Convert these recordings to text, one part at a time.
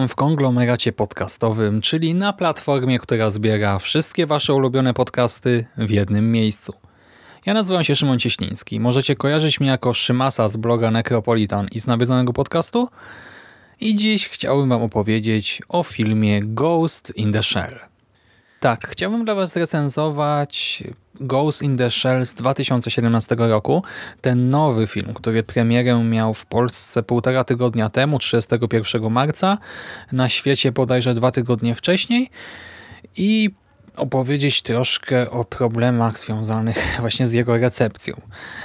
Witam w konglomeracie podcastowym, czyli na platformie, która zbiera wszystkie Wasze ulubione podcasty w jednym miejscu. Ja nazywam się Szymon Cieśliński. Możecie kojarzyć mnie jako Szymasa z bloga Necropolitan i z nawiedzonego podcastu. I dziś chciałbym Wam opowiedzieć o filmie Ghost in the Shell. Tak, chciałbym dla Was recenzować Ghost in the Shell z 2017 roku. Ten nowy film, który premierę miał w Polsce półtora tygodnia temu, 31 marca, na świecie bodajże dwa tygodnie wcześniej i opowiedzieć troszkę o problemach związanych właśnie z jego recepcją.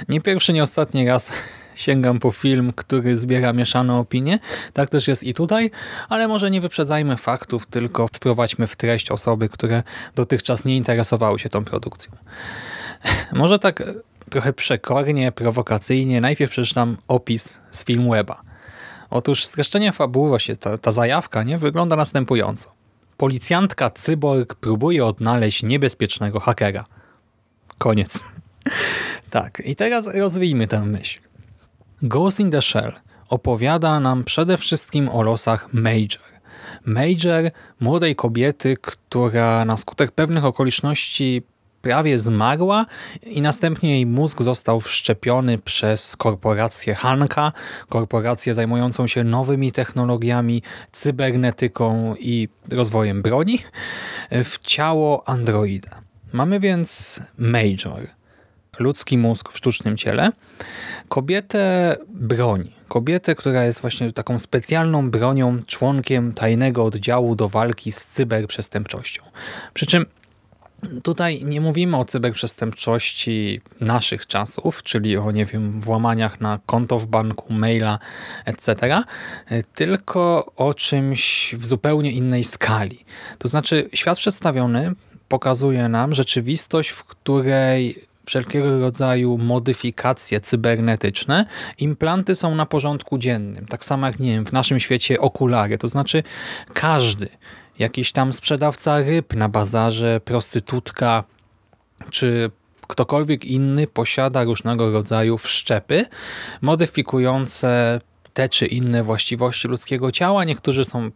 Nie pierwszy, nie ostatni raz sięgam po film, który zbiera mieszane opinie. Tak też jest i tutaj, ale może nie wyprzedzajmy faktów, tylko wprowadźmy w treść osoby, które dotychczas nie interesowały się tą produkcją. Może tak trochę przekornie, prowokacyjnie, najpierw przeczytam opis z Filmweba. Otóż streszczenie fabuły, właśnie ta, ta zajawka, nie wygląda następująco. Policjantka cyborg próbuje odnaleźć niebezpiecznego hakera. Koniec. tak, i teraz rozwijmy tę myśl. Ghost in the Shell opowiada nam przede wszystkim o losach Major. Major, młodej kobiety, która na skutek pewnych okoliczności prawie zmarła i następnie jej mózg został wszczepiony przez korporację Hanka, korporację zajmującą się nowymi technologiami, cybernetyką i rozwojem broni, w ciało androida. Mamy więc Major, ludzki mózg w sztucznym ciele, kobietę broni. Kobietę, która jest właśnie taką specjalną bronią, członkiem tajnego oddziału do walki z cyberprzestępczością. Przy czym Tutaj nie mówimy o cyberprzestępczości naszych czasów, czyli o, nie wiem, włamaniach na konto w banku, maila, etc., tylko o czymś w zupełnie innej skali. To znaczy, świat przedstawiony pokazuje nam rzeczywistość, w której wszelkiego rodzaju modyfikacje cybernetyczne, implanty są na porządku dziennym. Tak samo jak, nie wiem, w naszym świecie okulary. To znaczy, każdy jakiś tam sprzedawca ryb na bazarze, prostytutka czy ktokolwiek inny posiada różnego rodzaju wszczepy modyfikujące te czy inne właściwości ludzkiego ciała. Niektórzy są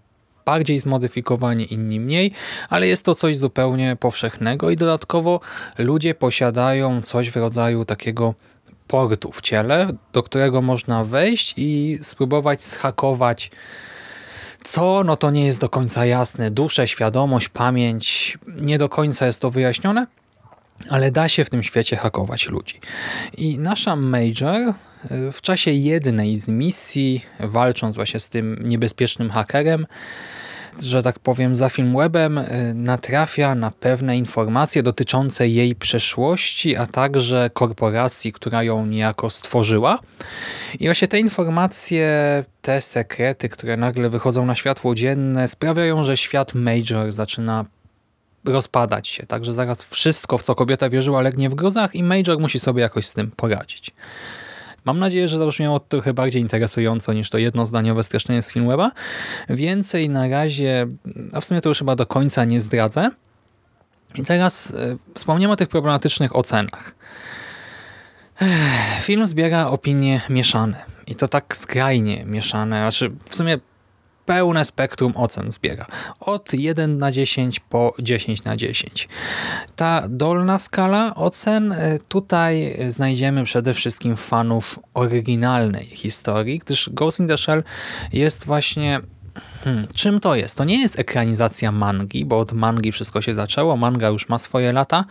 bardziej zmodyfikowani, inni mniej, ale jest to coś zupełnie powszechnego i dodatkowo ludzie posiadają coś w rodzaju takiego portu w ciele, do którego można wejść i spróbować schakować co? No to nie jest do końca jasne. Duszę, świadomość, pamięć, nie do końca jest to wyjaśnione, ale da się w tym świecie hakować ludzi. I nasza Major w czasie jednej z misji, walcząc właśnie z tym niebezpiecznym hakerem, że tak powiem, za Filmwebem y, natrafia na pewne informacje dotyczące jej przeszłości, a także korporacji, która ją niejako stworzyła. I właśnie te informacje, te sekrety, które nagle wychodzą na światło dzienne, sprawiają, że świat Major zaczyna rozpadać się. Także zaraz wszystko, w co kobieta wierzyła, legnie w grozach i Major musi sobie jakoś z tym poradzić. Mam nadzieję, że zabrzmiało to trochę bardziej interesująco niż to jednozdaniowe streszczenie z Filmweba. Więcej na razie, a w sumie to już chyba do końca nie zdradzę. I teraz e, wspomniemy o tych problematycznych ocenach. Film zbiera opinie mieszane. I to tak skrajnie mieszane. Znaczy, w sumie pełne spektrum ocen zbiera. Od 1 na 10 po 10 na 10. Ta dolna skala ocen e, tutaj znajdziemy przede wszystkim fanów oryginalnej historii, gdyż Ghost in the Shell jest właśnie Hmm, czym to jest? To nie jest ekranizacja mangi, bo od mangi wszystko się zaczęło. Manga już ma swoje lata.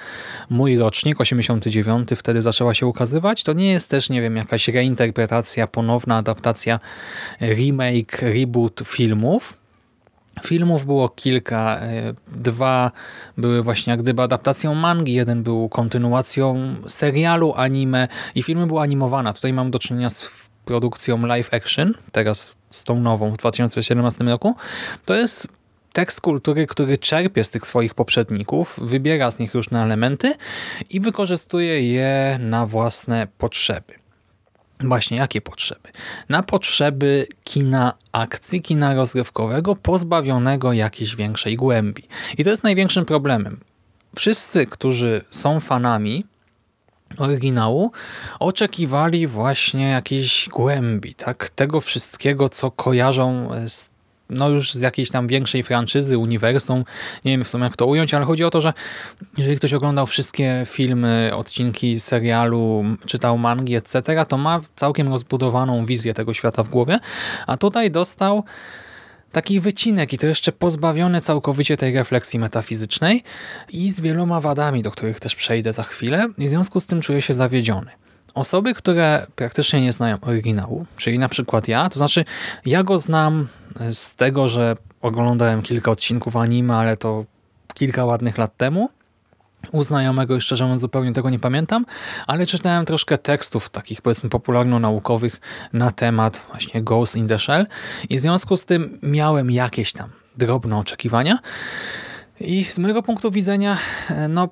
Mój rocznik, 89, wtedy zaczęła się ukazywać. To nie jest też, nie wiem, jakaś reinterpretacja, ponowna adaptacja, remake, reboot filmów. Filmów było kilka. e, Dwa były właśnie jak gdyby adaptacją mangi, jeden był kontynuacją serialu anime i filmy były animowane. Tutaj mam do czynienia z produkcją live action, teraz z tą nową w 2017 roku. To jest tekst kultury, który czerpie z tych swoich poprzedników, wybiera z nich różne elementy i wykorzystuje je na własne potrzeby. Właśnie jakie potrzeby? Na potrzeby kina akcji, kina rozrywkowego, pozbawionego jakiejś większej głębi. I to jest największym problemem. Wszyscy, którzy są fanami oryginału, oczekiwali właśnie jakiejś głębi, tak? Tego wszystkiego, co kojarzą z no już z jakiejś tam większej franczyzy, uniwersum, nie wiem w sumie jak to ująć, ale chodzi o to, że jeżeli ktoś oglądał wszystkie filmy, odcinki serialu, czytał mangi, etc., to ma całkiem rozbudowaną wizję tego świata w głowie, a tutaj dostał taki wycinek i to jeszcze pozbawiony całkowicie tej refleksji metafizycznej i z wieloma wadami, do których też przejdę za chwilę i w związku z tym czuję się zawiedziony. Osoby, które praktycznie nie znają oryginału, czyli na przykład ja, to znaczy ja go znam z tego, że oglądałem kilka odcinków anime, ale to kilka ładnych lat temu, u znajomego i szczerze mówiąc zupełnie tego nie pamiętam, ale czytałem troszkę tekstów takich powiedzmy popularno-naukowych na temat właśnie Ghost in the Shell i w związku z tym miałem jakieś tam drobne oczekiwania i z mojego punktu widzenia no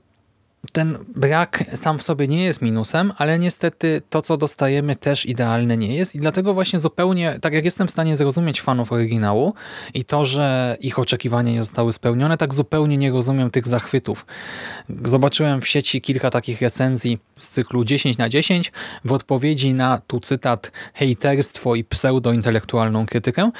ten brak sam w sobie nie jest minusem, ale niestety to, co dostajemy też idealne nie jest i dlatego właśnie zupełnie, tak jak jestem w stanie zrozumieć fanów oryginału i to, że ich oczekiwania nie zostały spełnione, tak zupełnie nie rozumiem tych zachwytów. Zobaczyłem w sieci kilka takich recenzji z cyklu 10 na 10 w odpowiedzi na, tu cytat, hejterstwo i pseudointelektualną krytykę.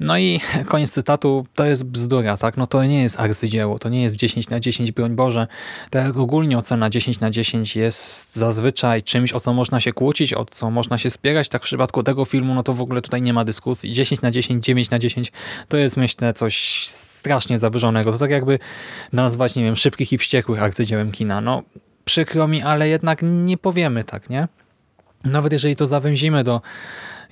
No i koniec cytatu, to jest bzdura, tak? No to nie jest arcydzieło, to nie jest 10 na 10, broń Boże. Tak ogólnie ocena 10 na 10 jest zazwyczaj czymś, o co można się kłócić, o co można się spierać. Tak w przypadku tego filmu, no to w ogóle tutaj nie ma dyskusji. 10 na 10, 9 na 10 to jest myślę coś strasznie zawyżonego. To tak jakby nazwać, nie wiem, szybkich i wściekłych arcydziełem kina. No przykro mi, ale jednak nie powiemy tak, nie? Nawet jeżeli to zawęzimy do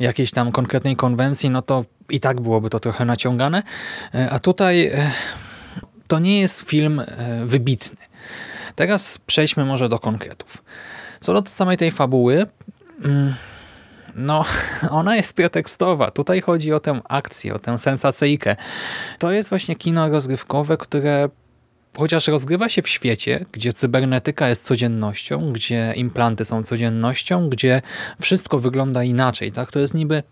jakiejś tam konkretnej konwencji, no to i tak byłoby to trochę naciągane. A tutaj to nie jest film wybitny. Teraz przejdźmy może do konkretów. Co do samej tej fabuły, no ona jest pretekstowa. Tutaj chodzi o tę akcję, o tę sensacyjkę. To jest właśnie kino rozgrywkowe, które chociaż rozgrywa się w świecie, gdzie cybernetyka jest codziennością, gdzie implanty są codziennością, gdzie wszystko wygląda inaczej, tak? To jest niby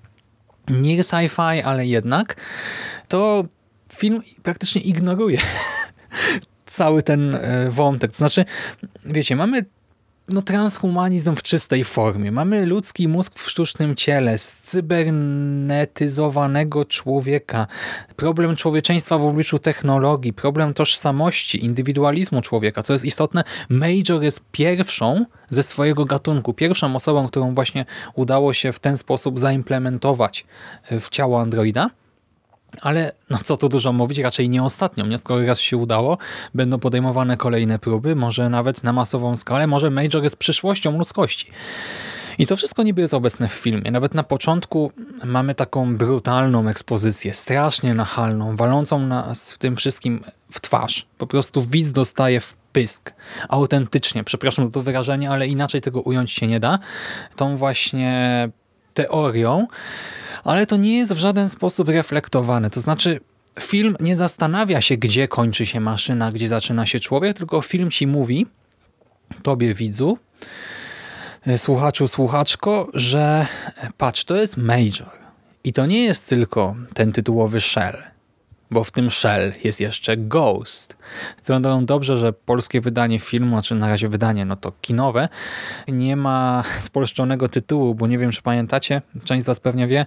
nie sci-fi, ale jednak, to film praktycznie ignoruje cały ten wątek. To znaczy, wiecie, mamy no, transhumanizm w czystej formie. Mamy ludzki mózg w sztucznym ciele, cybernetyzowanego człowieka, problem człowieczeństwa w obliczu technologii, problem tożsamości, indywidualizmu człowieka. Co jest istotne, Major jest pierwszą ze swojego gatunku, pierwszą osobą, którą właśnie udało się w ten sposób zaimplementować w ciało androida. Ale no co tu dużo mówić, raczej nie ostatnią, nie? Skoro raz się udało, będą podejmowane kolejne próby, może nawet na masową skalę, może Major jest przyszłością ludzkości. I to wszystko niby jest obecne w filmie. Nawet na początku mamy taką brutalną ekspozycję, strasznie nachalną, walącą nas w tym wszystkim w twarz. Po prostu widz dostaje w pysk. Autentycznie, przepraszam za to wyrażenie, ale inaczej tego ująć się nie da. Tą właśnie teorią, ale to nie jest w żaden sposób reflektowane. To znaczy film nie zastanawia się, gdzie kończy się maszyna, gdzie zaczyna się człowiek, tylko film ci mówi, tobie widzu, słuchaczu, słuchaczko, że patrz, to jest Major. I to nie jest tylko ten tytułowy Shell. Bo w tym Shell jest jeszcze Ghost. Swoją dobrze, że polskie wydanie filmu, znaczy na razie wydanie, no to kinowe, nie ma spolszczonego tytułu, bo nie wiem, czy pamiętacie, część z Was pewnie wie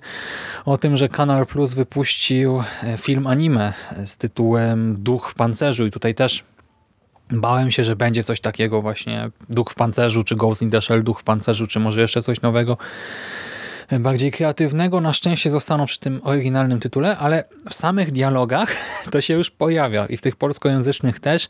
o tym, że Kanal Plus wypuścił e, film anime z tytułem Duch w pancerzu i tutaj też Bałem się, że będzie coś takiego właśnie Duch w pancerzu, czy Ghost in the Shell, Duch w pancerzu, czy może jeszcze coś nowego bardziej kreatywnego. Na szczęście zostaną przy tym oryginalnym tytule, ale w samych dialogach to się już pojawia i w tych polskojęzycznych też,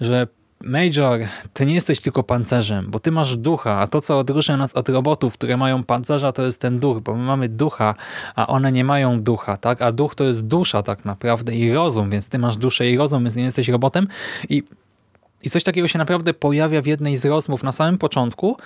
że Major, ty nie jesteś tylko pancerzem, bo ty masz ducha, a to, co odróżnia nas od robotów, które mają pancerza, to jest ten duch, bo my mamy ducha, a one nie mają ducha, tak? A duch to jest dusza tak naprawdę i rozum, więc ty masz duszę i rozum, więc nie jesteś robotem i i coś takiego się naprawdę pojawia w jednej z rozmów na samym początku,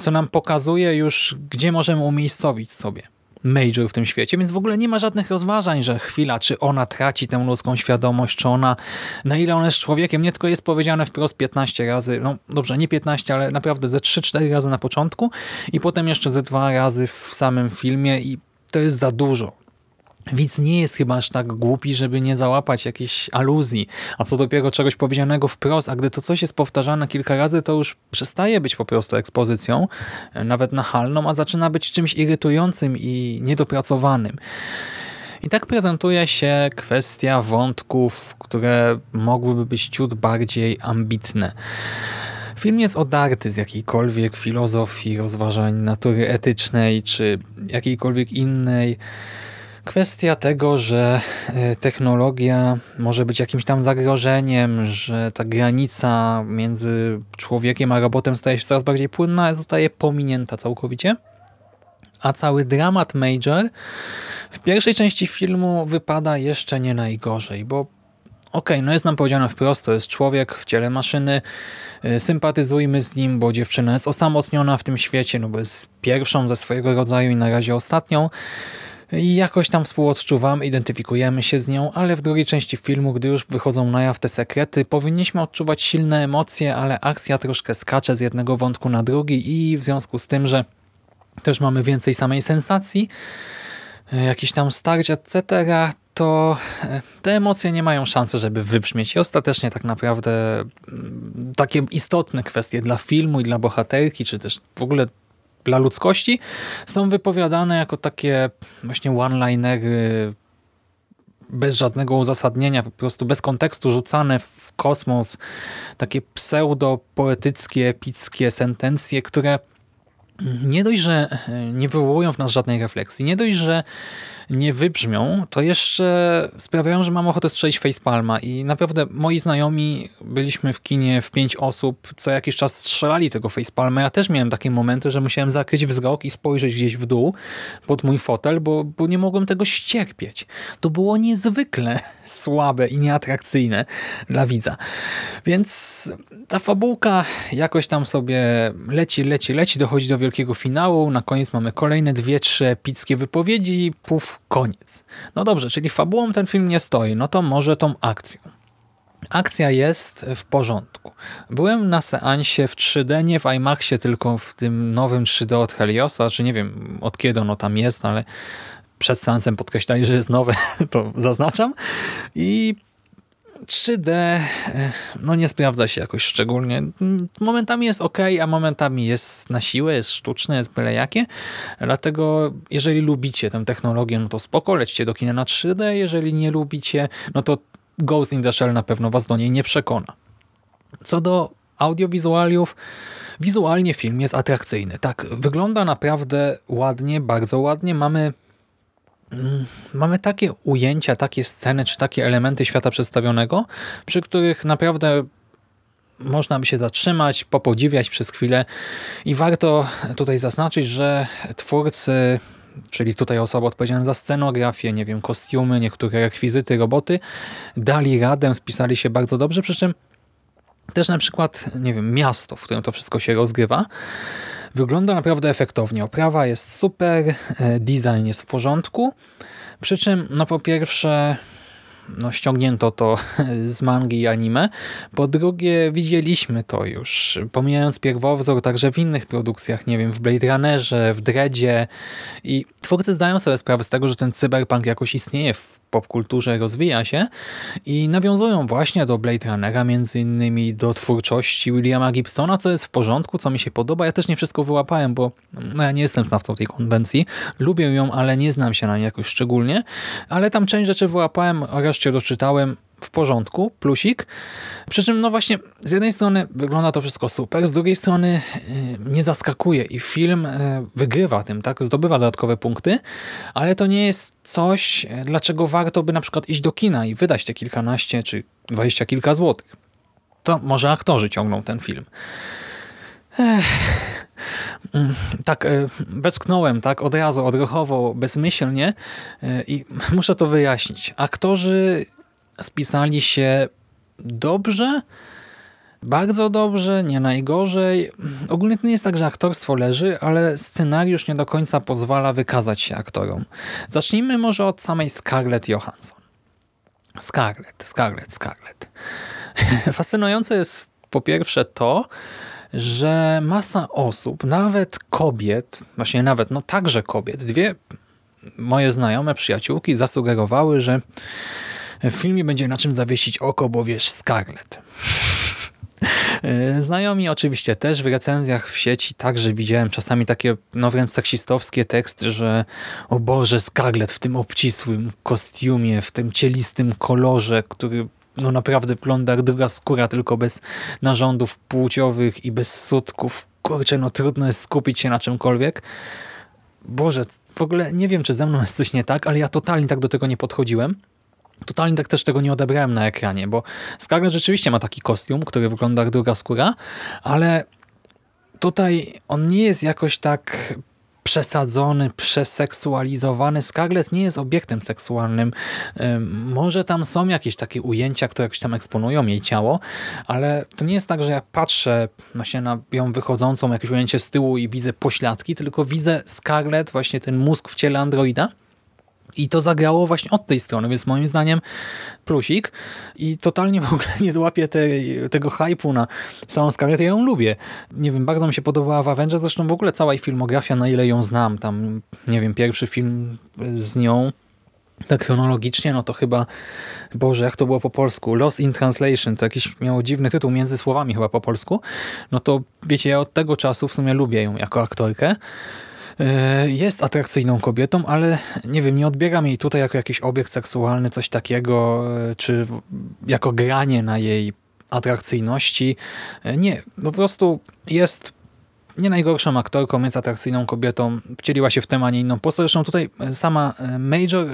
co nam pokazuje już, gdzie możemy umiejscowić sobie Major w tym świecie, więc w ogóle nie ma żadnych rozważań, że chwila, czy ona traci tę ludzką świadomość, czy ona, na ile ona jest człowiekiem, nie tylko jest powiedziane wprost 15 razy, no dobrze, nie 15, ale naprawdę ze 3-4 razy na początku i potem jeszcze ze dwa razy w samym filmie i to jest za dużo. Widz nie jest chyba aż tak głupi, żeby nie załapać jakiejś aluzji, a co dopiero czegoś powiedzianego wprost, a gdy to coś jest powtarzane kilka razy, to już przestaje być po prostu ekspozycją, e, nawet nachalną, a zaczyna być czymś irytującym i niedopracowanym. I tak prezentuje się kwestia wątków, które mogłyby być ciut bardziej ambitne. Film jest odarty z jakiejkolwiek filozofii, rozważań natury etycznej, czy jakiejkolwiek innej kwestia tego, że e, technologia może być jakimś tam zagrożeniem, że ta granica między człowiekiem a robotem staje się coraz bardziej płynna, zostaje pominięta całkowicie. A cały dramat Major w pierwszej części filmu wypada jeszcze nie najgorzej, bo okej, okay, no jest nam powiedziane wprost, to jest człowiek w ciele maszyny, e, sympatyzujmy z nim, bo dziewczyna jest osamotniona w tym świecie, no bo jest pierwszą ze swojego rodzaju i na razie ostatnią. I jakoś tam współodczuwam, identyfikujemy się z nią, ale w drugiej części filmu, gdy już wychodzą na jaw te sekrety, powinniśmy odczuwać silne emocje, ale akcja troszkę skacze z jednego wątku na drugi i w związku z tym, że też mamy więcej samej sensacji, e, jakieś tam starć, etc., to e, te emocje nie mają szansy, żeby wybrzmieć. I ostatecznie tak naprawdę mm, takie istotne kwestie dla filmu i dla bohaterki, czy też w ogóle dla ludzkości, są wypowiadane jako takie właśnie one-linery bez żadnego uzasadnienia, po prostu bez kontekstu rzucane w kosmos, takie pseudo-poetyckie, epickie sentencje, które nie dość, że nie wywołują w nas żadnej refleksji, nie dość, że nie wybrzmią, to jeszcze sprawiają, że mam ochotę strzelić facepalma i naprawdę moi znajomi byliśmy w kinie w pięć osób, co jakiś czas strzelali tego facepalma. Ja też miałem takie momenty, że musiałem zakryć wzrok i spojrzeć gdzieś w dół pod mój fotel, bo, bo nie mogłem tego ścierpieć. To było niezwykle słabe i nieatrakcyjne dla widza. Więc ta fabułka jakoś tam sobie leci, leci, leci, dochodzi do wielkiego finału. Na koniec mamy kolejne dwie, trzy epickie wypowiedzi, puf, koniec. No dobrze, czyli fabułą ten film nie stoi, no to może tą akcją. Akcja jest w porządku. Byłem na seansie w 3D, nie w IMAXie, tylko w tym nowym 3D od Heliosa, czy nie wiem od kiedy ono tam jest, ale przed seansem podkreślali, że jest nowe, to zaznaczam. I 3D e, no nie sprawdza się jakoś szczególnie. Momentami jest ok, a momentami jest na siłę, jest sztuczne, jest byle jakie. Dlatego jeżeli lubicie tę technologię, no to spoko, lećcie do kina na 3D. Jeżeli nie lubicie, no to Ghost in the Shell na pewno was do niej nie przekona. Co do audiowizualiów, wizualnie film jest atrakcyjny. Tak, wygląda naprawdę ładnie, bardzo ładnie. Mamy Mm, mamy takie ujęcia, takie sceny, czy takie elementy świata przedstawionego, przy których naprawdę można by się zatrzymać, popodziwiać przez chwilę i warto tutaj zaznaczyć, że twórcy, czyli tutaj osoby odpowiedzialne za scenografię, nie wiem, kostiumy, niektóre rekwizyty, roboty, dali radę, spisali się bardzo dobrze, przy czym też na przykład, nie wiem, miasto, w którym to wszystko się rozgrywa, Wygląda naprawdę efektownie. Oprawa jest super, e, design jest w porządku. Przy czym, no po pierwsze, no, ściągnięto to z mangi i anime. Po drugie, widzieliśmy to już, pomijając pierwowzór, także w innych produkcjach, nie wiem, w Blade Runnerze, w Dreadzie i twórcy zdają sobie sprawę z tego, że ten cyberpunk jakoś istnieje w popkulturze, rozwija się i nawiązują właśnie do Blade Runnera, między innymi do twórczości Williama Gibsona, co jest w porządku, co mi się podoba. Ja też nie wszystko wyłapałem, bo no, ja nie jestem znawcą tej konwencji. Lubię ją, ale nie znam się na niej jakoś szczególnie. Ale tam część rzeczy wyłapałem, o reszcie doczytałem w porządku, plusik. Przy czym, no właśnie, z jednej strony wygląda to wszystko super, z drugiej strony yy, nie zaskakuje i film yy, wygrywa tym, tak, zdobywa dodatkowe punkty, ale to nie jest coś, yy, dlaczego warto by na przykład iść do kina i wydać te kilkanaście czy dwadzieścia kilka złotych. To może aktorzy ciągną ten film. Ech. Mm, tak, westchnąłem tak od razu, odruchowo, bezmyślnie i muszę to wyjaśnić. Aktorzy spisali się dobrze, bardzo dobrze, nie najgorzej. Ogólnie to nie jest tak, że aktorstwo leży, ale scenariusz nie do końca pozwala wykazać się aktorom. Zacznijmy może od samej Scarlett Johansson. Scarlett, Scarlett, Scarlett. Fascynujące jest po pierwsze to, że masa osób, nawet kobiet, właśnie nawet, no także kobiet, dwie moje znajome przyjaciółki zasugerowały, że w filmie będzie na czym zawiesić oko, bo wiesz, Scarlett. Znajomi oczywiście też w recenzjach w sieci także widziałem czasami takie no wręcz seksistowskie teksty, że o Boże, Scarlett w tym obcisłym kostiumie, w tym cielistym kolorze, który no naprawdę wygląda jak druga skóra, tylko bez narządów płciowych i bez sutków. Kurczę, no trudno jest skupić się na czymkolwiek. Boże, w ogóle nie wiem, czy ze mną jest coś nie tak, ale ja totalnie tak do tego nie podchodziłem. Totalnie tak też tego nie odebrałem na ekranie, bo Scarlett rzeczywiście ma taki kostium, który wygląda jak druga skóra, ale tutaj on nie jest jakoś tak przesadzony, przeseksualizowany. Scarlett nie jest obiektem seksualnym. Może tam są jakieś takie ujęcia, które jakoś tam eksponują jej ciało, ale to nie jest tak, że ja patrzę właśnie na ją wychodzącą, jakieś ujęcie z tyłu i widzę pośladki, tylko widzę Scarlett, właśnie ten mózg w ciele androida, i to zagrało właśnie od tej strony, więc moim zdaniem plusik. I totalnie w ogóle nie złapię tego hypu na samą Scarlett. Ja ją lubię. Nie wiem, bardzo mi się podobała w Avengers. Zresztą w ogóle cała jej filmografia, na ile ją znam. Tam, nie wiem, pierwszy film z nią tak chronologicznie, no to chyba, Boże, jak to było po polsku? Lost in Translation, to jakiś miało dziwny tytuł między słowami chyba po polsku. No to wiecie, ja od tego czasu w sumie lubię ją jako aktorkę. E, jest atrakcyjną kobietą, ale nie wiem, nie odbieram jej tutaj jako jakiś obiekt seksualny, coś takiego, e, czy jako granie na jej atrakcyjności. E, nie, po prostu jest nie najgorszą aktorką, jest atrakcyjną kobietą, wcieliła się w a nie inną postać. Zresztą tutaj sama Major,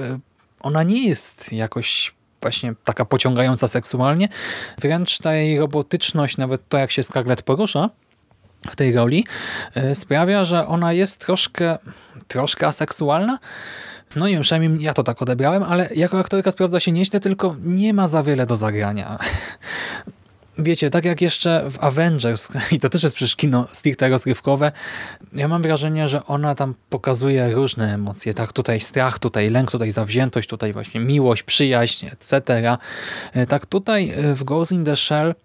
ona nie jest jakoś właśnie taka pociągająca seksualnie. Wręcz ta jej robotyczność, nawet to jak się Scarlett porusza, w tej roli e, sprawia, że ona jest troszkę, troszkę aseksualna. No i przynajmniej ja to tak odebrałem, ale jako aktorka sprawdza się nieźle, tylko nie ma za wiele do zagrania. Wiecie, tak jak jeszcze w Avengers, i to też jest przecież kino stricte rozrywkowe, ja mam wrażenie, że ona tam pokazuje różne emocje. Tak, tutaj strach, tutaj lęk, tutaj zawziętość, tutaj właśnie miłość, przyjaźń, etc. E, tak tutaj e, w Ghost in the Shell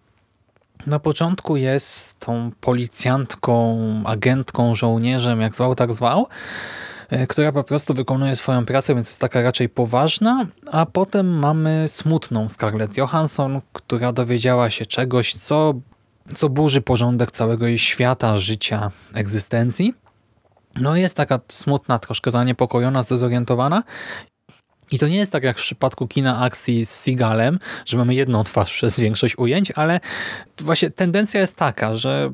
na początku jest tą policjantką, agentką, żołnierzem, jak zwał, tak zwał, e, która po prostu wykonuje swoją pracę, więc jest taka raczej poważna, a potem mamy smutną Scarlett Johansson, która dowiedziała się czegoś, co, co burzy porządek całego jej świata, życia, egzystencji. No jest taka smutna, troszkę zaniepokojona, zdezorientowana i to nie jest tak jak w przypadku kina akcji z Seagalem, że mamy jedną twarz przez większość ujęć, ale właśnie tendencja jest taka, że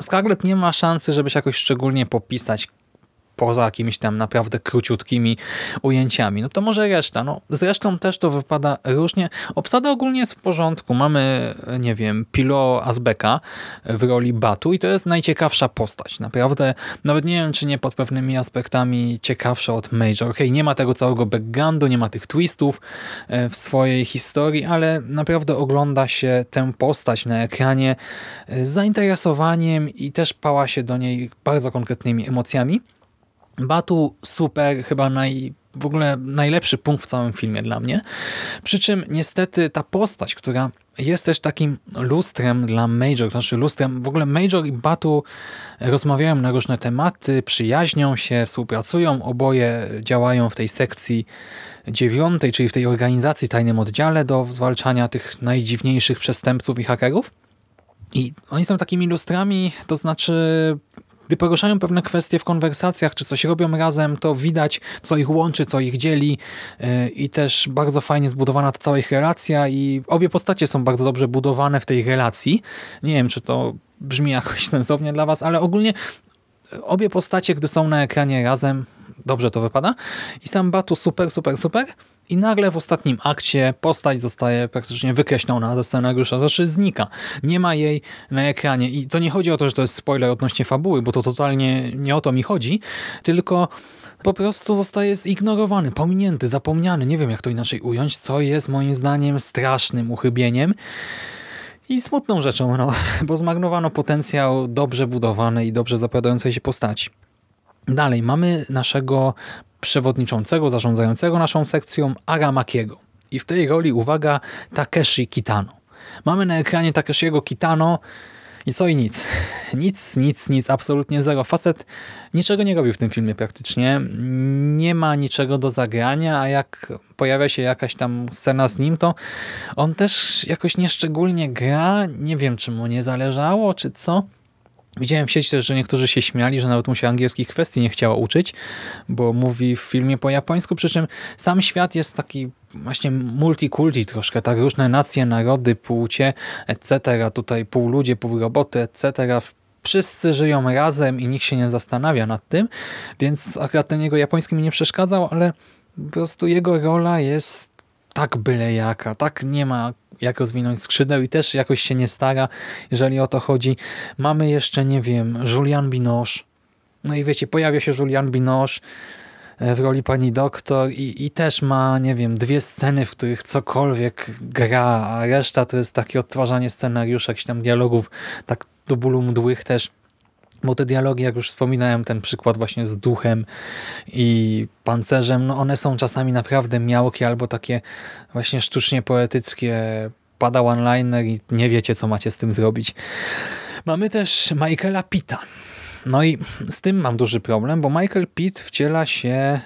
Scarlett nie ma szansy, żeby się jakoś szczególnie popisać poza jakimiś tam naprawdę króciutkimi ujęciami. No to może reszta. No, zresztą też to wypada różnie. Obsada ogólnie jest w porządku. Mamy, nie wiem, Pilo Azbeka w roli Batu i to jest najciekawsza postać. Naprawdę, nawet nie wiem, czy nie pod pewnymi aspektami ciekawsza od Major. Hej, nie ma tego całego backgroundu, nie ma tych twistów e, w swojej historii, ale naprawdę ogląda się tę postać na ekranie e, z zainteresowaniem i też pała się do niej bardzo konkretnymi emocjami. Batu super, chyba naj, w ogóle najlepszy punkt w całym filmie dla mnie. Przy czym niestety ta postać, która jest też takim lustrem dla Major, znaczy lustrem, w ogóle Major i Batu rozmawiają na różne tematy, przyjaźnią się, współpracują, oboje działają w tej sekcji dziewiątej, czyli w tej organizacji, tajnym oddziale do zwalczania tych najdziwniejszych przestępców i hakerów. I oni są takimi lustrami, to znaczy gdy poruszają pewne kwestie w konwersacjach, czy coś robią razem, to widać, co ich łączy, co ich dzieli yy, i też bardzo fajnie zbudowana ta cała ich relacja i obie postacie są bardzo dobrze budowane w tej relacji. Nie wiem, czy to brzmi jakoś sensownie dla was, ale ogólnie obie postacie, gdy są na ekranie razem, dobrze to wypada. I sam Batu super, super, super. I nagle w ostatnim akcie postać zostaje praktycznie wykreślona ze scenariusza, znaczy znika. Nie ma jej na ekranie. I to nie chodzi o to, że to jest spoiler odnośnie fabuły, bo to totalnie nie o to mi chodzi, tylko po prostu zostaje zignorowany, pominięty, zapomniany. Nie wiem, jak to inaczej ująć, co jest moim zdaniem strasznym uchybieniem. I smutną rzeczą, no, bo zmarnowano potencjał dobrze budowany i dobrze zapowiadającej się postaci. Dalej, mamy naszego przewodniczącego, zarządzającego naszą sekcją Aramakiego. I w tej roli, uwaga, Takeshi Kitano. Mamy na ekranie Takeshiego Kitano i co i nic. Nic, nic, nic, absolutnie zero. Facet niczego nie robi w tym filmie praktycznie. Nie ma niczego do zagrania, a jak pojawia się jakaś tam scena z nim, to on też jakoś nieszczególnie gra. Nie wiem, czy mu nie zależało, czy co. Widziałem w sieci też, że niektórzy się śmiali, że nawet mu się angielskich kwestii nie chciało uczyć, bo mówi w filmie po japońsku, przy czym sam świat jest taki właśnie multikulti troszkę, tak różne nacje, narody, płcie, etc. Tutaj pół ludzie, pół roboty, etc. Wszyscy żyją razem i nikt się nie zastanawia nad tym, więc akurat ten jego japoński mi nie przeszkadzał, ale po prostu jego rola jest tak byle jaka, tak nie ma jak rozwinąć skrzydeł i też jakoś się nie stara, jeżeli o to chodzi. Mamy jeszcze, nie wiem, Julian Binoche. No i wiecie, pojawia się Julian Binoche w roli pani doktor i, i też ma, nie wiem, dwie sceny, w których cokolwiek gra, a reszta to jest takie odtwarzanie scenariusza, jakichś tam dialogów, tak do bólu mdłych też. Bo te dialogi, jak już wspominałem, ten przykład właśnie z duchem i pancerzem, no one są czasami naprawdę miałkie albo takie właśnie sztucznie poetyckie. Pada one-liner i nie wiecie, co macie z tym zrobić. Mamy też Michaela Pitta. No i z tym mam duży problem, bo Michael Pitt wciela się e,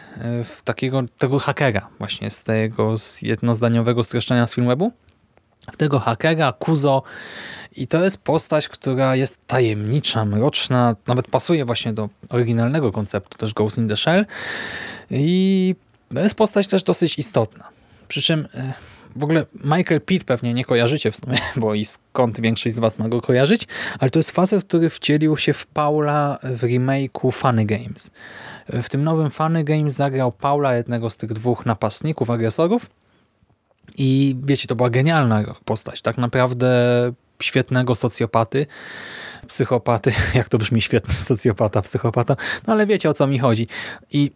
w takiego tego hakera właśnie z tego z jednozdaniowego streszczenia z Filmwebu. Tego hakera, Kuzo i to jest postać, która jest tajemnicza, mroczna, nawet pasuje właśnie do oryginalnego konceptu, też Ghost in the Shell. I to jest postać też dosyć istotna. Przy czym e, w ogóle Michael Pitt pewnie nie kojarzycie w sumie, bo i skąd większość z was ma go kojarzyć, ale to jest facet, który wcielił się w Paula w remake'u Funny Games. W tym nowym Funny Games zagrał Paula, jednego z tych dwóch napastników, agresorów i wiecie, to była genialna postać. Tak naprawdę świetnego socjopaty, psychopaty, jak to brzmi, świetny socjopata, psychopata, no ale wiecie o co mi chodzi. I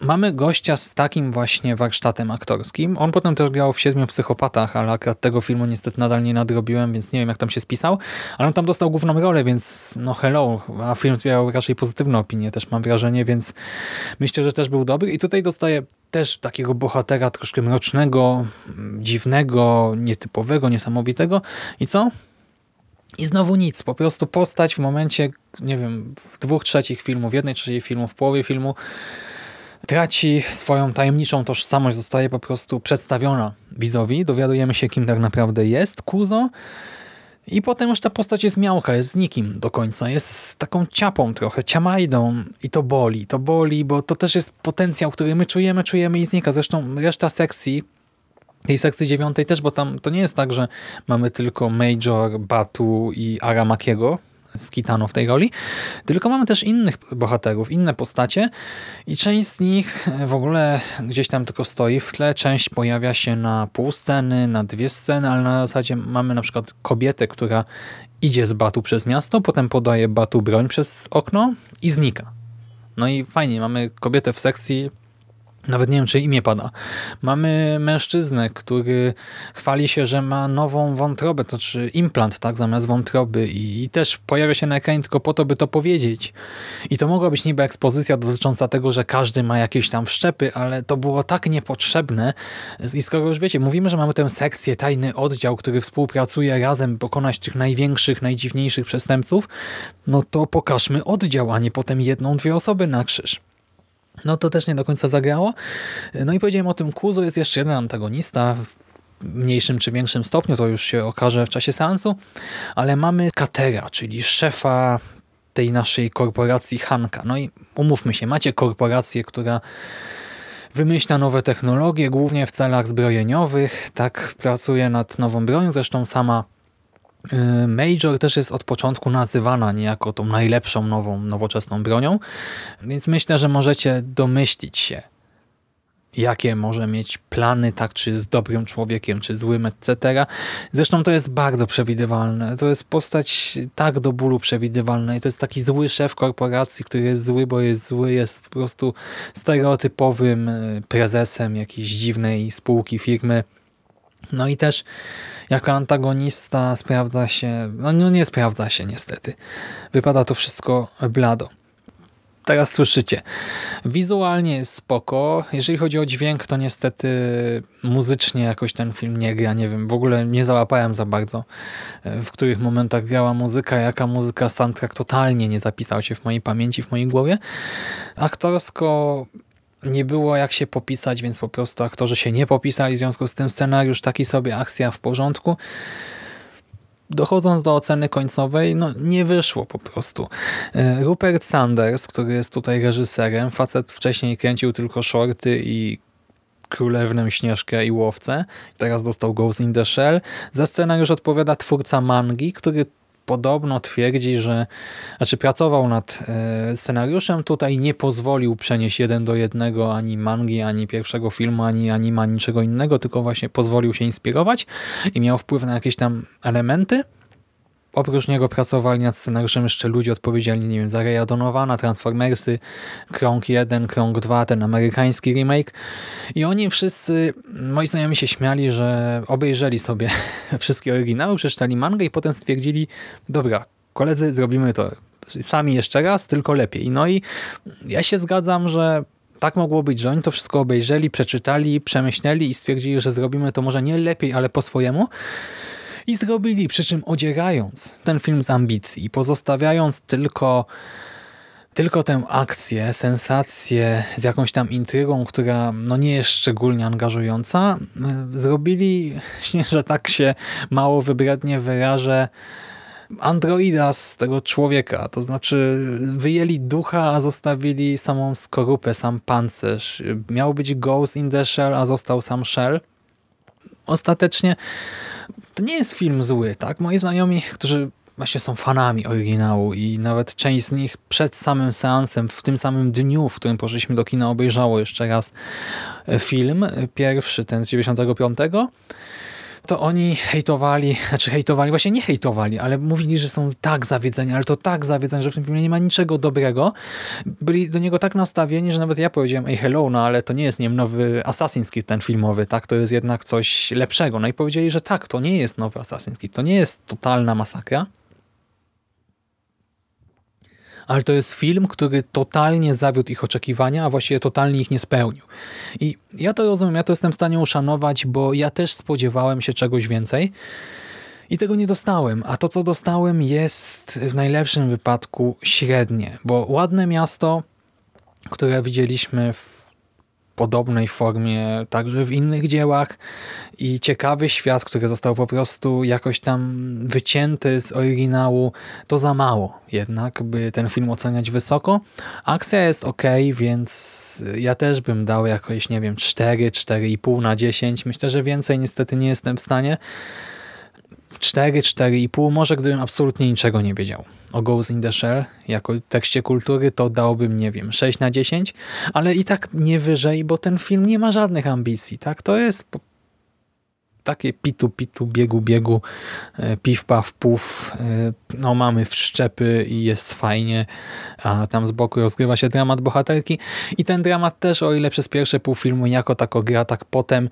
mamy gościa z takim właśnie warsztatem aktorskim. On potem też grał w Siedmiu Psychopatach, ale akurat tego filmu niestety nadal nie nadrobiłem, więc nie wiem jak tam się spisał, ale on tam dostał główną rolę, więc no hello, a film zbierał raczej pozytywne opinie, też mam wrażenie, więc myślę, że też był dobry i tutaj dostaje też takiego bohatera troszkę mrocznego, dziwnego, nietypowego, niesamowitego. I co? I znowu nic, po prostu postać w momencie, nie wiem, w dwóch trzecich filmu, w jednej trzeciej filmu, w połowie filmu traci swoją tajemniczą tożsamość, zostaje po prostu przedstawiona widzowi, dowiadujemy się kim tak naprawdę jest Kuzo i potem już ta postać jest miałka, jest z nikim do końca, jest taką ciapą trochę, ciamajdą i to boli, to boli, bo to też jest potencjał, który my czujemy, czujemy i znika. Zresztą reszta sekcji tej sekcji dziewiątej też, bo tam to nie jest tak, że mamy tylko Major, Batu i Aramakiego z w tej roli, tylko mamy też innych bohaterów, inne postacie i część z nich w ogóle gdzieś tam tylko stoi w tle, część pojawia się na pół sceny, na dwie sceny, ale na zasadzie mamy na przykład kobietę, która idzie z Batu przez miasto, potem podaje Batu broń przez okno i znika. No i fajnie, mamy kobietę w sekcji Nawet nie wiem, czy imię pada. Mamy mężczyznę, który chwali się, że ma nową wątrobę, to znaczy implant, tak, zamiast wątroby i, i też pojawia się na ekranie tylko po to, by to powiedzieć. I to mogła być niby ekspozycja dotycząca tego, że każdy ma jakieś tam wszczepy, ale to było tak niepotrzebne. I skoro już wiecie, mówimy, że mamy tę sekcję, tajny oddział, który współpracuje razem, pokonać tych największych, najdziwniejszych przestępców, no to pokażmy oddział, a nie potem jedną, dwie osoby na krzyż. No to też nie do końca zagrało. No i powiedziałem o tym Kuzo, jest jeszcze jeden antagonista w mniejszym czy większym stopniu, to już się okaże w czasie seansu, ale mamy Katera, czyli szefa tej naszej korporacji Hanka. No i umówmy się, macie korporację, która wymyśla nowe technologie, głównie w celach zbrojeniowych, tak pracuje nad nową bronią, zresztą sama Major też jest od początku nazywana niejako tą najlepszą nową, nowoczesną bronią, więc myślę, że możecie domyślić się, jakie może mieć plany, tak czy jest dobrym człowiekiem, czy złym, etc. Zresztą to jest bardzo przewidywalne. To jest postać tak do bólu przewidywalna i to jest taki zły szef korporacji, który jest zły, bo jest zły, jest po prostu stereotypowym y, prezesem jakiejś dziwnej spółki, firmy. No i też jako antagonista sprawdza się, no, no nie sprawdza się niestety. Wypada to wszystko blado. Teraz słyszycie. Wizualnie jest spoko. Jeżeli chodzi o dźwięk, to niestety muzycznie jakoś ten film nie gra. Nie wiem, w ogóle nie załapałem za bardzo, e, w których momentach grała muzyka, jaka muzyka, soundtrack totalnie nie zapisał się w mojej pamięci, w mojej głowie. Aktorsko nie było jak się popisać, więc po prostu aktorzy się nie popisali, w związku z tym scenariusz taki sobie, akcja w porządku. Dochodząc do oceny końcowej, no nie wyszło po prostu. E, Rupert Sanders, który jest tutaj reżyserem, facet wcześniej kręcił tylko shorty i Królewnę Śnieżkę i Łowcę. Teraz dostał Ghost in the Shell. Za scenariusz odpowiada twórca mangi, który podobno twierdzi, że znaczy pracował nad e, scenariuszem, tutaj nie pozwolił przenieść jeden do jednego ani mangi, ani pierwszego filmu, ani anima, niczego innego, tylko właśnie pozwolił się inspirować i miał wpływ na jakieś tam elementy. Oprócz niego pracowali nad scenariuszem jeszcze ludzie odpowiedzialni nie wiem, za Raya Donowana, Transformersy, Krąg 1, Krąg 2, ten amerykański remake. I oni wszyscy, moi znajomi się śmiali, że obejrzeli sobie wszystkie oryginały, przeczytali mangę i potem stwierdzili, dobra, koledzy, zrobimy to sami jeszcze raz, tylko lepiej. No i ja się zgadzam, że tak mogło być, że oni to wszystko obejrzeli, przeczytali, przemyśleli i stwierdzili, że zrobimy to może nie lepiej, ale po swojemu. I zrobili, przy czym odzierając ten film z ambicji pozostawiając tylko tylko tę akcję, sensację z jakąś tam intrygą, która no nie jest szczególnie angażująca, zrobili, że tak się mało wybrednie wyrażę, androida z tego człowieka. To znaczy wyjęli ducha, a zostawili samą skorupę, sam pancerz. Miał być Ghost in the Shell, a został sam Shell. Ostatecznie. To nie jest film zły, tak? Moi znajomi, którzy właśnie są fanami oryginału i nawet część z nich przed samym seansem, w tym samym dniu, w którym poszliśmy do kina, obejrzało jeszcze raz film, pierwszy, ten z 95 to oni hejtowali, znaczy hejtowali, właśnie nie hejtowali, ale mówili, że są tak zawiedzeni, ale to tak zawiedzeni, że w tym filmie nie ma niczego dobrego. Byli do niego tak nastawieni, że nawet ja powiedziałem, ej hello, no ale to nie jest, nie wiem, nowy Assassin's Creed ten filmowy, tak, to jest jednak coś lepszego. No i powiedzieli, że tak, to nie jest nowy Assassin's Creed, to nie jest totalna masakra, ale to jest film, który totalnie zawiódł ich oczekiwania, a właściwie totalnie ich nie spełnił. I ja to rozumiem, ja to jestem w stanie uszanować, bo ja też spodziewałem się czegoś więcej i tego nie dostałem, a to co dostałem jest w najlepszym wypadku średnie, bo ładne miasto, które widzieliśmy w podobnej formie także w innych dziełach i ciekawy świat, który został po prostu jakoś tam wycięty z oryginału, to za mało jednak, by ten film oceniać wysoko. Akcja jest ok, więc ja też bym dał jakoś, nie wiem, 4, 4,5 na 10. Myślę, że więcej niestety nie jestem w stanie. 4, 4,5, może gdybym absolutnie niczego nie wiedział o Ghost in the Shell jako tekście kultury, to dałbym, nie wiem, 6 na 10, ale i tak nie wyżej, bo ten film nie ma żadnych ambicji, tak? To jest takie pitu, pitu, biegu, biegu, e, piw, paw, puf, e, no mamy wszczepy i jest fajnie, a tam z boku rozgrywa się dramat bohaterki. I ten dramat też, o ile przez pierwsze pół filmu jako tako gra, tak potem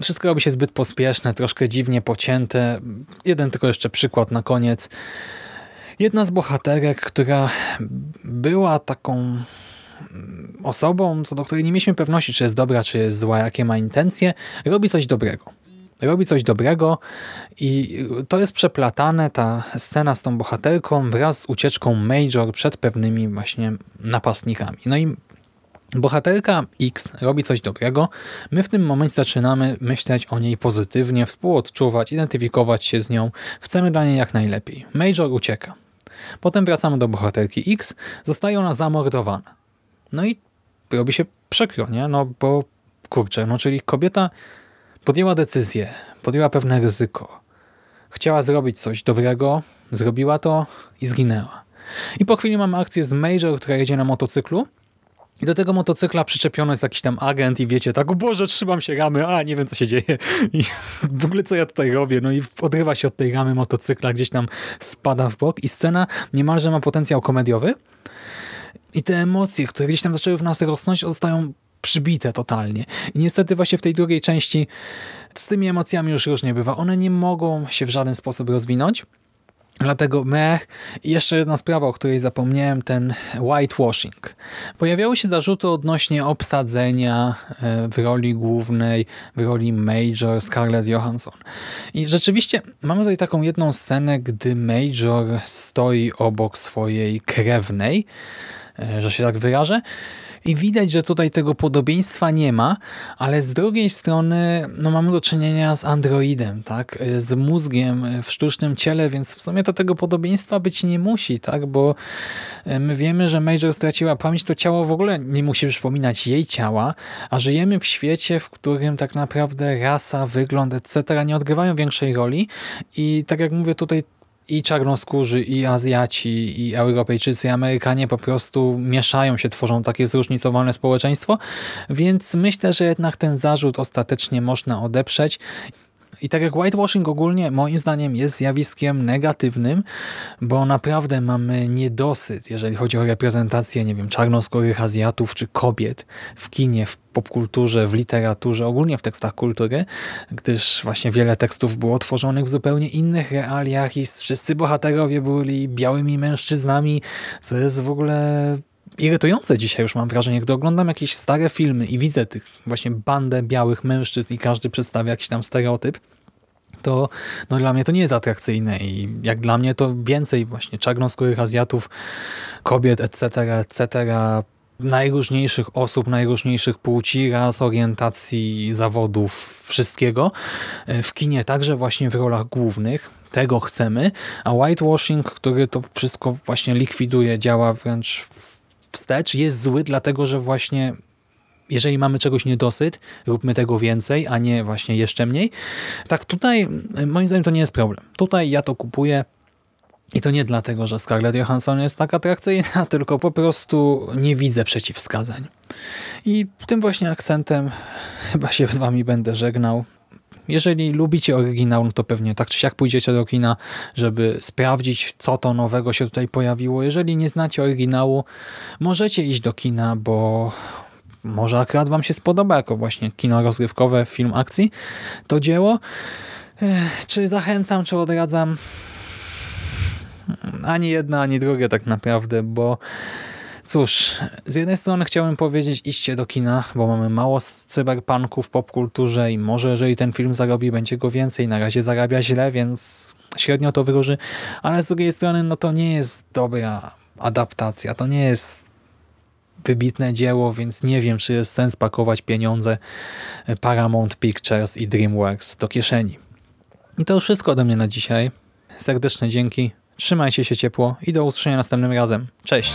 wszystko robi się zbyt pospieszne, troszkę dziwnie pocięte. Jeden tylko jeszcze przykład na koniec. Jedna z bohaterek, która była taką osobą, co do której nie mieliśmy pewności, czy jest dobra, czy jest zła, jakie ma intencje, robi coś dobrego. Robi coś dobrego i to jest przeplatane, ta scena z tą bohaterką wraz z ucieczką Major przed pewnymi właśnie napastnikami. No i bohaterka X robi coś dobrego, my w tym momencie zaczynamy myśleć o niej pozytywnie, współodczuwać, identyfikować się z nią, chcemy dla niej jak najlepiej. Major ucieka. Potem wracamy do bohaterki X, zostaje ona zamordowana. No i robi się przykro, nie? No bo kurczę, no czyli kobieta podjęła decyzję, podjęła pewne ryzyko. Chciała zrobić coś dobrego, zrobiła to i zginęła. I po chwili mamy akcję z Major, która jedzie na motocyklu i do tego motocykla przyczepiony jest jakiś tam agent i wiecie, tak, o Boże, trzymam się ramy, a nie wiem co się dzieje i w ogóle co ja tutaj robię, no i odrywa się od tej ramy motocykla, gdzieś tam spada w bok i scena niemalże ma potencjał komediowy i te emocje, które gdzieś tam zaczęły w nas rosnąć, zostają przybite totalnie. I niestety właśnie w tej drugiej części z tymi emocjami już różnie bywa. One nie mogą się w żaden sposób rozwinąć, Dlatego mech. I jeszcze jedna sprawa, o której zapomniałem, ten whitewashing. Pojawiały się zarzuty odnośnie obsadzenia e, w roli głównej, w roli Major Scarlett Johansson. I rzeczywiście mamy tutaj taką jedną scenę, gdy Major stoi obok swojej krewnej, e, że się tak wyrażę, i widać, że tutaj tego podobieństwa nie ma, ale z drugiej strony no, mamy do czynienia z androidem, tak? z mózgiem w sztucznym ciele, więc w sumie to tego podobieństwa być nie musi, tak? bo e, my wiemy, że Major straciła pamięć, to ciało w ogóle nie musi przypominać jej ciała, a żyjemy w świecie, w którym tak naprawdę rasa, wygląd, etc. nie odgrywają większej roli i tak jak mówię tutaj i czarnoskórzy, i Azjaci, i Europejczycy, i Amerykanie po prostu mieszają się, tworzą takie zróżnicowane społeczeństwo, więc myślę, że jednak ten zarzut ostatecznie można odeprzeć i tak jak whitewashing ogólnie moim zdaniem jest zjawiskiem negatywnym, bo naprawdę mamy niedosyt, jeżeli chodzi o reprezentację, nie wiem, czarnoskórych Azjatów czy kobiet w kinie, w popkulturze, w literaturze, ogólnie w tekstach kultury, gdyż właśnie wiele tekstów było tworzonych w zupełnie innych realiach i wszyscy bohaterowie byli białymi mężczyznami, co jest w ogóle irytujące dzisiaj już mam wrażenie, gdy oglądam jakieś stare filmy i widzę tych właśnie bandę białych mężczyzn i każdy przedstawia jakiś tam stereotyp, to no dla mnie to nie jest atrakcyjne i jak dla mnie to więcej właśnie czarnoskórych Azjatów, kobiet, etc., etc., najróżniejszych osób, najróżniejszych płci, ras, orientacji, zawodów, wszystkiego w kinie, także właśnie w rolach głównych. Tego chcemy, a whitewashing, który to wszystko właśnie likwiduje, działa wręcz wstecz, jest zły, dlatego że właśnie jeżeli mamy czegoś niedosyt, róbmy tego więcej, a nie właśnie jeszcze mniej. Tak tutaj moim zdaniem to nie jest problem. Tutaj ja to kupuję i to nie dlatego, że Scarlett Johansson jest tak atrakcyjna, tylko po prostu nie widzę przeciwwskazań. I tym właśnie akcentem chyba się z wami będę żegnał. Jeżeli lubicie oryginał, no to pewnie tak czy siak pójdziecie do kina, żeby sprawdzić, co to nowego się tutaj pojawiło. Jeżeli nie znacie oryginału, możecie iść do kina, bo może akurat wam się spodoba jako właśnie kino rozrywkowe, film akcji, to dzieło. Czy zachęcam, czy odradzam? Ani jedna, ani drugie tak naprawdę, bo cóż, z jednej strony chciałem powiedzieć iście do kina, bo mamy mało cyberpunków w popkulturze i może jeżeli ten film zarobi, będzie go więcej. Na razie zarabia źle, więc średnio to wyróży, ale z drugiej strony no to nie jest dobra adaptacja, to nie jest wybitne dzieło, więc nie wiem, czy jest sens pakować pieniądze Paramount Pictures i DreamWorks do kieszeni. I to już wszystko ode mnie na dzisiaj. Serdeczne dzięki, trzymajcie się ciepło i do usłyszenia następnym razem. Cześć!